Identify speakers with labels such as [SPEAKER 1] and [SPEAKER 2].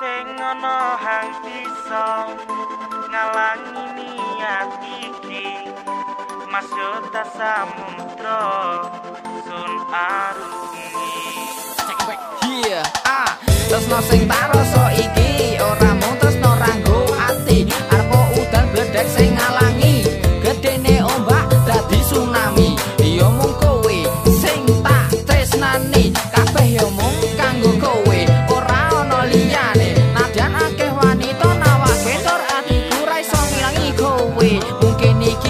[SPEAKER 1] sing ana hang ngalangi niat iki. Samudra sun arungi.
[SPEAKER 2] Iya, ah, tak rasa iki que ni